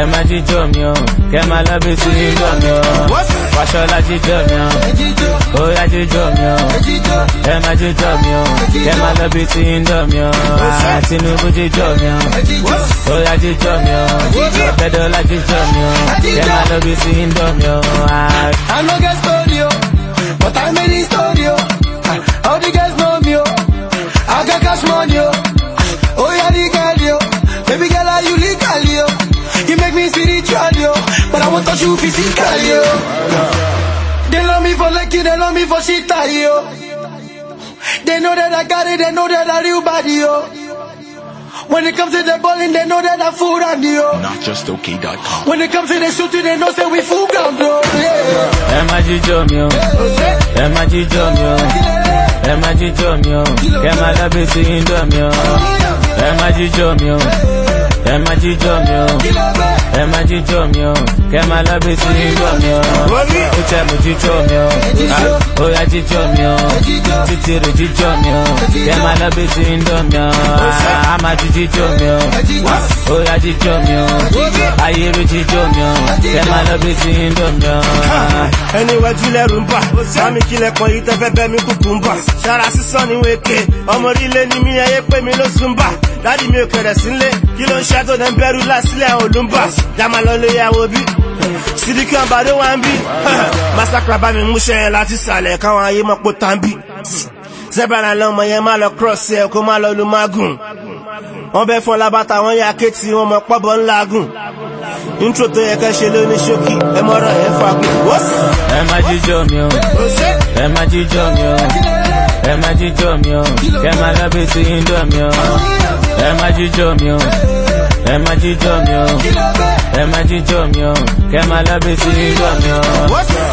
ẹ má jíjó mi o kẹ má lọ bí sí jíjó mi o wàṣọlá jíjó mi o óyá jíjó mi o ẹ má jíjó mi o kẹ má lọ bí sí jíjó mi o Tinubu jíjó mi o óyá jíjó mi o Ọbẹ́dọ́lá jíjó mi o kẹ má lọ bí sí jíjó mi o. I no get story o, but I made it story o, all the guys know me o, I got cash money o. me spiritual, yo But I touch you yo They love me for they love me for shit, yo They know that I got it, they know that I real body, yo when it comes to the bowling, they know that I fool on you. Not just okay.com. When it comes to the shooting, they know that we fool down, bro. Yeah. ẹ má jíjọ mi o kẹ má lábẹ́ sí jíjọ ah, mi o ó tẹ mú jíjọ mi o ó yá jíjọ mi o títí rè jíjọ mi o kẹ má lábẹ́ sí jíjọ mi o á má ju jíjọ mi o ó yá jíjọ mi o ayé rè jíjọ mi o kẹ má lábẹ́ sí jíjọ mi o. ẹni wájú lẹ́rù ń bà sami kílẹ̀kùn yìí tẹ́fẹ́ bẹ́ mi kúkú ń bà ṣara sísan ni wéke ọmọ orílẹ̀ ni mi ẹyẹ pé mi ló sùn bà dádì mi ò kẹrẹ̀ sí ń kí ló ń ṣe Damalọ ló yàwó bí Sidiki àbádó wá ń bí Masakra bá mi múṣẹ́ láti sàlẹ̀ káwọn ayé mọ́ pò tán bí Zẹ́bàrà lọ́mọ yẹn má lọ cross ẹ̀ kó má lọ lu mágùn Wọ́n bẹ́ fọ́ labata wọ́n yà kéètì wọn mọ̀ pọ́bọ̀ ńlá gùn intro tó yẹ ká ṣe lóní ṣókí ẹ mọ ọ̀rọ̀ yẹn fagun. ẹ má jíjọ mi o ẹ má jíjọ mi o ẹ má jíjọ mi o kẹ má lọ bí ti ń mi o ẹ má jíjọ mi o. ẹ má jíjọ mi o ẹ má jíjọ mi o kẹ má lábẹ́ sí jíjọ mi o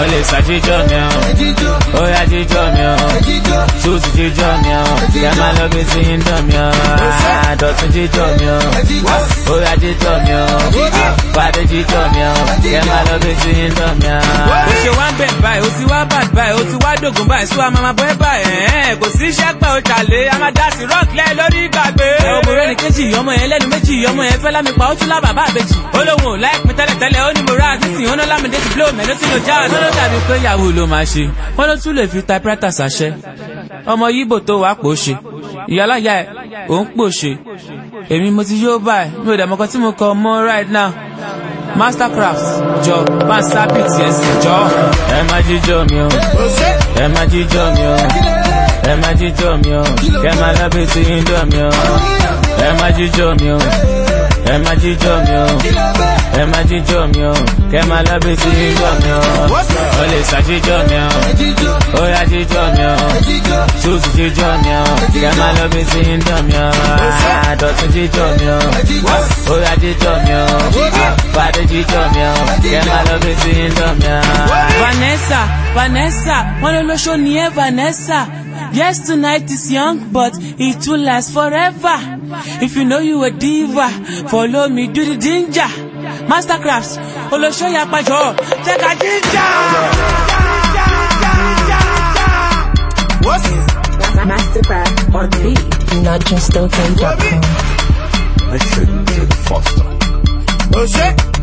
ó lè sá jíjọ mi o ó yá jíjọ mi o. tútù jíjọ mi ọ yà máa lọ gbé sí indom mi ọ àdọ̀tún jíjọ mi ọ òyà jíjọ mi ọ pàdé jíjọ mi ọ yà máa lọ gbé sí indom mi ọ. ó ṣe wá bẹ̀ báyìí ó ti wá bàd báyìí ó ti wá dògùn báyìí sùn àmàmà bọ́ ẹ báyìí kò sí iṣẹ́ pẹ́ o tàlé a máa dá sí rọ́ọ̀kì lórí ìgbàgbé. ẹ ò mọ̀rẹ́ ni kéjì ọmọ yẹn lẹ́nu méjì ọmọ yẹn fẹ́ lámì pa ó tún lá bàbá àbèjì. ó lóun ò láìpín tẹ́lẹ̀tẹ́lẹ̀ ó ní mo ra àgbẹ̀sìn ó ná lámìdé ti blow mẹ́lótì ló já. ó ló dàbí pé ìyàwó ló máa ṣe wọ́n ló tún lè fi typewriter ṣàṣẹ ọmọ yíbò tó wàá pò ṣe ìyáláyà ẹ òun pò ṣe èmi mo ti yóò báyìí mi ò dàmọ́ kan tí mo kọ mọ́ right now mastercraft jọ bánsá beat sì jọ. ẹ má jíjọ mi o ẹ má jíjọ mi o ẹ má jíjọ mi o kẹ má lábẹ́ tí ń dọ̀ mi o ẹ má jíjọ mi o ẹ má jíjọ mi o ẹ má jíjọ mi o kẹ má lábẹ́ sí jíjọ mi o ó lè sá jíjọ mi o ó yá jíjọ mi o ṣùtù jíjọ mi o kẹ má lábẹ́ sí jíjọ mi o àdọ̀tún jíjọ mi o ó yá jíjọ mi o àpàdé jíjọ mi o kẹ má lábẹ́ sí jíjọ mi o. Vanessa Vanessa wọn ló lóṣó ni ẹ Vanessa. Yes, tonight is young, but it will last forever. If you know you a diva, follow me, do the ginger. Mastercrafts, ya Pajo, take a ginger. What's Mastercraft on beat, notjustokay.com. Listen to Foster. Oh shit.